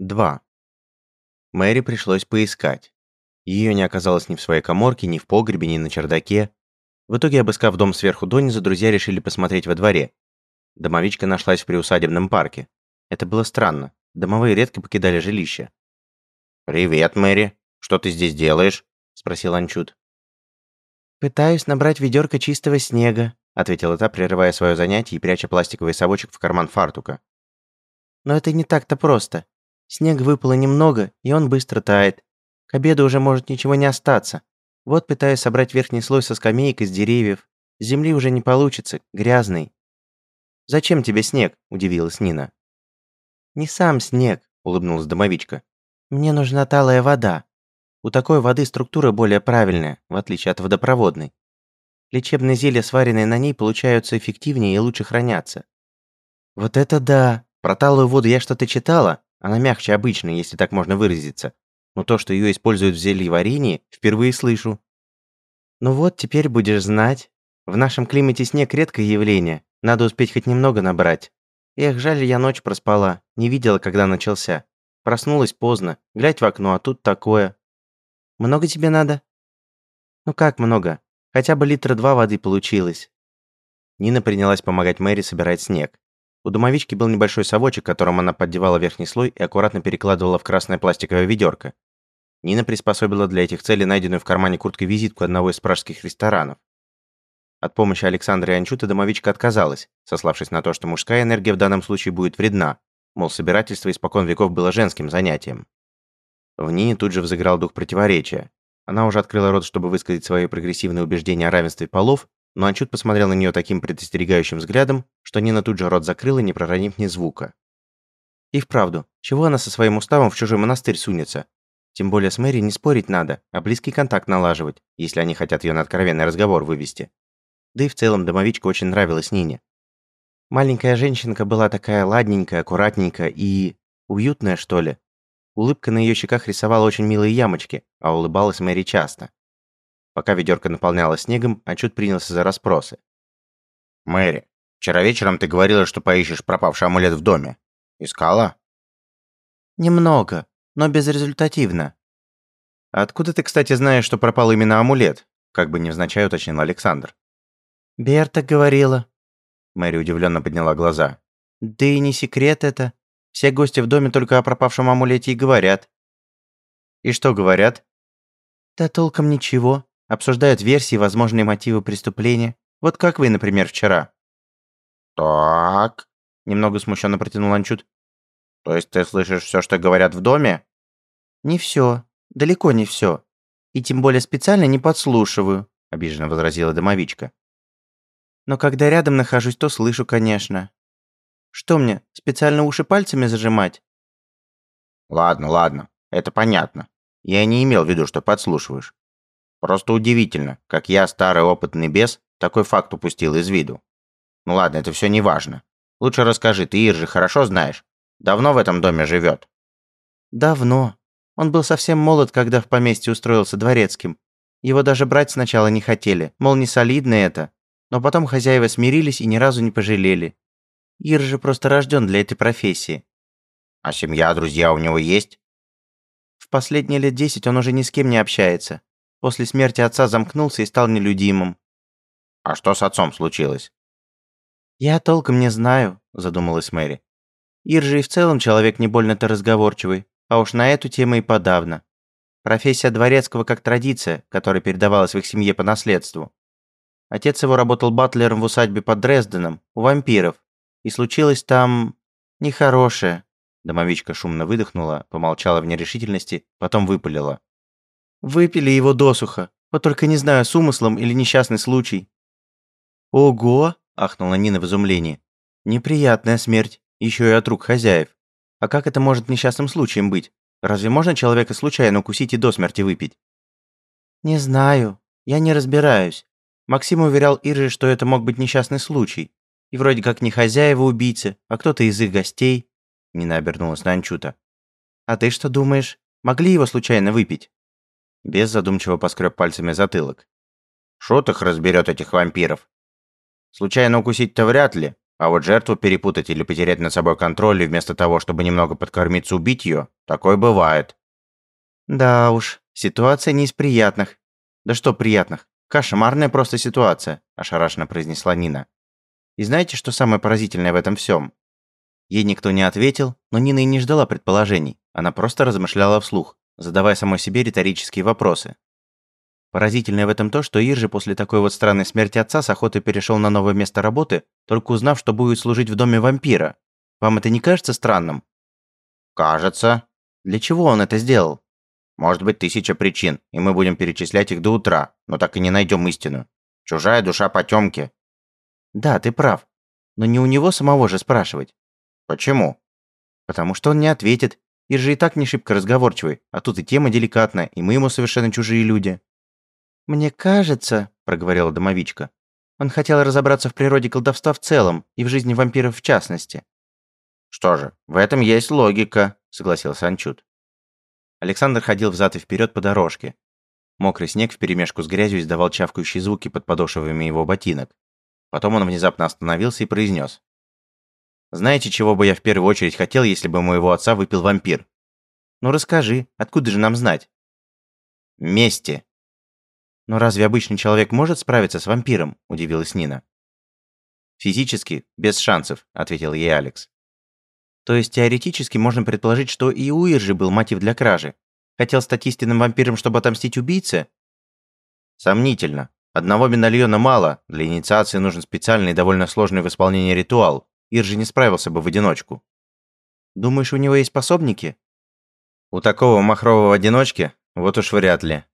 2. Мэри пришлось поискать. Ее не оказалось ни в своей коморке, ни в погребе, ни на чердаке. В итоге, обыскав дом сверху донизу, друзья решили посмотреть во дворе. Домовичка нашлась в приусадебном парке. Это было странно. Домовые редко покидали жилище. «Привет, Мэри. Что ты здесь делаешь?» – спросил Анчут. «Пытаюсь набрать ведерко чистого снега», – ответила та, прерывая свое занятие и пряча пластиковый совочек в карман фартука. «Но это не так-то просто. Снега выпало немного, и он быстро тает. К обеду уже может ничего не остаться. Вот пытаюсь собрать верхний слой со скамеек из деревьев. земли уже не получится, грязный». «Зачем тебе снег?» – удивилась Нина. «Не сам снег», – улыбнулась домовичка. «Мне нужна талая вода. У такой воды структура более правильная, в отличие от водопроводной. Лечебные зелья, сваренные на ней, получаются эффективнее и лучше хранятся». «Вот это да! Про талую воду я что-то читала, она мягче обычной, если так можно выразиться. Но то, что ее используют в зельеварении, впервые слышу. Ну вот, теперь будешь знать. В нашем климате снег редкое явление. Надо успеть хоть немного набрать. Эх, жаль, я ночь проспала. Не видела, когда начался. Проснулась поздно. Глядь в окно, а тут такое. Много тебе надо? Ну как много? Хотя бы литра два воды получилось. Нина принялась помогать Мэри собирать снег. У домовички был небольшой совочек, которым она поддевала верхний слой и аккуратно перекладывала в красное пластиковое ведерко. Нина приспособила для этих целей найденную в кармане куртки визитку одного из пражских ресторанов. От помощи Александра и Анчута домовичка отказалась, сославшись на то, что мужская энергия в данном случае будет вредна, мол, собирательство испокон веков было женским занятием. В Нине тут же взыграл дух противоречия. Она уже открыла рот, чтобы высказать свои прогрессивные убеждения о равенстве полов, но Анчут посмотрел на нее таким предостерегающим взглядом, что Нина тут же рот закрыла, не проронив ни звука. И вправду, чего она со своим уставом в чужой монастырь сунется? Тем более с Мэри не спорить надо, а близкий контакт налаживать, если они хотят ее на откровенный разговор вывести. Да и в целом домовичка очень нравилась Нине. Маленькая женщинка была такая ладненькая, аккуратненькая и... уютная, что ли. Улыбка на ее щеках рисовала очень милые ямочки, а улыбалась Мэри часто. Пока ведерко наполнялось снегом, Анчут принялся за расспросы. «Мэри, вчера вечером ты говорила, что поищешь пропавший амулет в доме. Искала?» «Немного, но безрезультативно». «А откуда ты, кстати, знаешь, что пропал именно амулет?» Как бы невзначай уточнил Александр. «Берта говорила». Мэри удивленно подняла глаза. «Да и не секрет это. Все гости в доме только о пропавшем амулете и говорят». «И что говорят?» «Да толком ничего обсуждают версии, возможные мотивы преступления. Вот как вы, например, вчера». «Так...» – немного смущенно протянул Анчут. «То есть ты слышишь все, что говорят в доме?» «Не все. Далеко не все. И тем более специально не подслушиваю», – обиженно возразила домовичка. «Но когда рядом нахожусь, то слышу, конечно. Что мне, специально уши пальцами зажимать?» «Ладно, ладно, это понятно. Я не имел в виду, что подслушиваешь. Просто удивительно, как я, старый опытный бес, такой факт упустил из виду. Ну ладно, это все не важно. Лучше расскажи, ты Иржи хорошо знаешь? Давно в этом доме живет? Давно. Он был совсем молод, когда в поместье устроился дворецким. Его даже брать сначала не хотели, мол, не солидно это. Но потом хозяева смирились и ни разу не пожалели. Ир же просто рожден для этой профессии. А семья, друзья у него есть? В последние лет десять он уже ни с кем не общается. После смерти отца замкнулся и стал нелюдимым. А что с отцом случилось? Я толком не знаю, задумалась Мэри. Ир же и в целом человек не больно-то разговорчивый, а уж на эту тему и подавно. Профессия дворецкого как традиция, которая передавалась в их семье по наследству. Отец его работал батлером в усадьбе под Дрезденом, у вампиров. И случилось там... нехорошее. Домовичка шумно выдохнула, помолчала в нерешительности, потом выпалила. Выпили его досуха. Вот только не знаю, с умыслом или несчастный случай. Ого! ахнула Нина в изумлении. Неприятная смерть, еще и от рук хозяев. А как это может несчастным случаем быть? Разве можно человека случайно укусить и до смерти выпить? Не знаю. Я не разбираюсь. Максим уверял Ирже, что это мог быть несчастный случай. И вроде как не хозяева убийцы, а кто-то из их гостей. Нина обернулась на Анчута. А ты что думаешь? Могли его случайно выпить? Бес задумчиво поскреб пальцами затылок. Шут их разберет этих вампиров. Случайно укусить-то вряд ли, А вот жертву перепутать или потерять над собой контроль и вместо того, чтобы немного подкормиться, убить ее, такое бывает. Да уж, ситуация не из приятных. Да что приятных? Кошмарная просто ситуация, ошарашенно произнесла Нина. И знаете, что самое поразительное в этом всем? Ей никто не ответил, но Нина и не ждала предположений. Она просто размышляла вслух, задавая самой себе риторические вопросы. Поразительное в этом то, что Иржи после такой вот странной смерти отца с охотой перешел на новое место работы, только узнав, что будет служить в доме вампира. Вам это не кажется странным? Кажется. Для чего он это сделал? Может быть, тысяча причин, и мы будем перечислять их до утра, но так и не найдем истину. Чужая душа потемки. Да, ты прав. Но не у него самого же спрашивать. Почему? Потому что он не ответит. Иржи и так не шибко разговорчивый, а тут и тема деликатная, и мы ему совершенно чужие люди. «Мне кажется», – проговорила домовичка, «он хотел разобраться в природе колдовства в целом и в жизни вампиров в частности». «Что же, в этом есть логика», – согласился Анчут. Александр ходил взад и вперед по дорожке. Мокрый снег вперемешку с грязью издавал чавкающие звуки под подошвами его ботинок. Потом он внезапно остановился и произнес. «Знаете, чего бы я в первую очередь хотел, если бы моего отца выпил вампир?» «Ну расскажи, откуда же нам знать?» «Мести», «Но разве обычный человек может справиться с вампиром?» – удивилась Нина. «Физически, без шансов», – ответил ей Алекс. «То есть теоретически можно предположить, что и у Иржи был мотив для кражи? Хотел стать истинным вампиром, чтобы отомстить убийце?» «Сомнительно. Одного медальона мало, для инициации нужен специальный и довольно сложный в исполнении ритуал. Иржи не справился бы в одиночку». «Думаешь, у него есть пособники?» «У такого махрового одиночки? Вот уж вряд ли.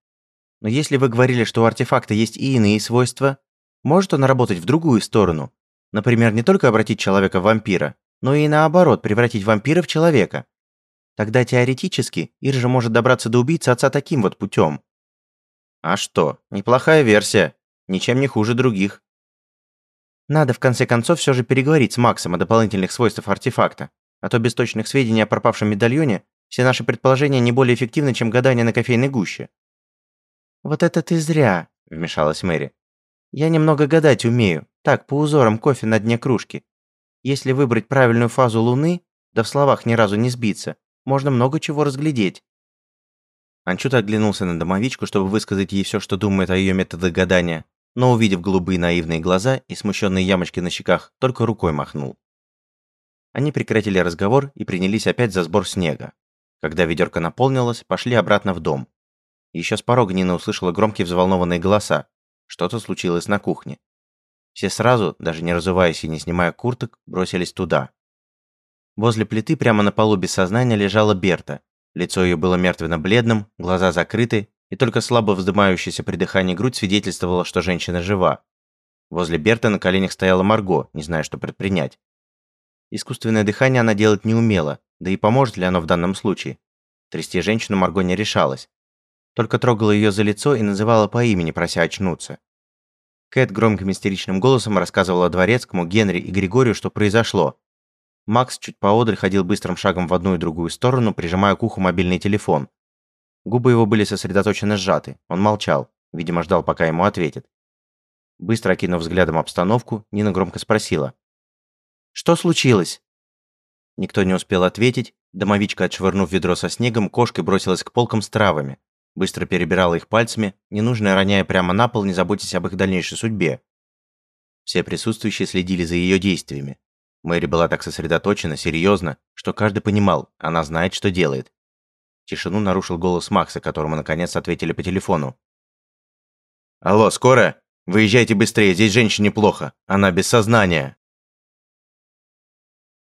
Но если вы говорили, что у артефакта есть и иные свойства, может он работать в другую сторону? Например, не только обратить человека в вампира, но и наоборот, превратить вампира в человека. Тогда теоретически Иржа может добраться до убийцы отца таким вот путем. А что, неплохая версия. Ничем не хуже других. Надо в конце концов все же переговорить с Максом о дополнительных свойствах артефакта, а то без точных сведений о пропавшем медальоне все наши предположения не более эффективны, чем гадание на кофейной гуще. «Вот это ты зря», – вмешалась Мэри. «Я немного гадать умею, так, по узорам кофе на дне кружки. Если выбрать правильную фазу Луны, да в словах ни разу не сбиться, можно много чего разглядеть». Анчут оглянулся на домовичку, чтобы высказать ей все, что думает о ее методах гадания, но, увидев голубые наивные глаза и смущенные ямочки на щеках, только рукой махнул. Они прекратили разговор и принялись опять за сбор снега. Когда ведерко наполнилось, пошли обратно в дом. Еще с порога Нина услышала громкие взволнованные голоса. Что-то случилось на кухне. Все сразу, даже не разуваясь и не снимая курток, бросились туда. Возле плиты прямо на полу без сознания лежала Берта. Лицо ее было мертвенно-бледным, глаза закрыты, и только слабо вздымающаяся при дыхании грудь свидетельствовала, что женщина жива. Возле Берты на коленях стояла Марго, не зная, что предпринять. Искусственное дыхание она делать не умела, да и поможет ли оно в данном случае. Трясти женщину Марго не решалась только трогала ее за лицо и называла по имени, прося очнуться. Кэт громким истеричным голосом рассказывала Дворецкому, Генри и Григорию, что произошло. Макс чуть поодаль ходил быстрым шагом в одну и другую сторону, прижимая к уху мобильный телефон. Губы его были сосредоточенно сжаты. Он молчал, видимо, ждал, пока ему ответят. Быстро окинув взглядом обстановку, Нина громко спросила. «Что случилось?» Никто не успел ответить. Домовичка, отшвырнув ведро со снегом, кошкой бросилась к полкам с травами. Быстро перебирала их пальцами, ненужное роняя прямо на пол, не заботясь об их дальнейшей судьбе. Все присутствующие следили за ее действиями. Мэри была так сосредоточена, серьезно, что каждый понимал, она знает, что делает. Тишину нарушил голос Макса, которому наконец ответили по телефону. «Алло, скоро? Выезжайте быстрее, здесь женщине плохо, она без сознания».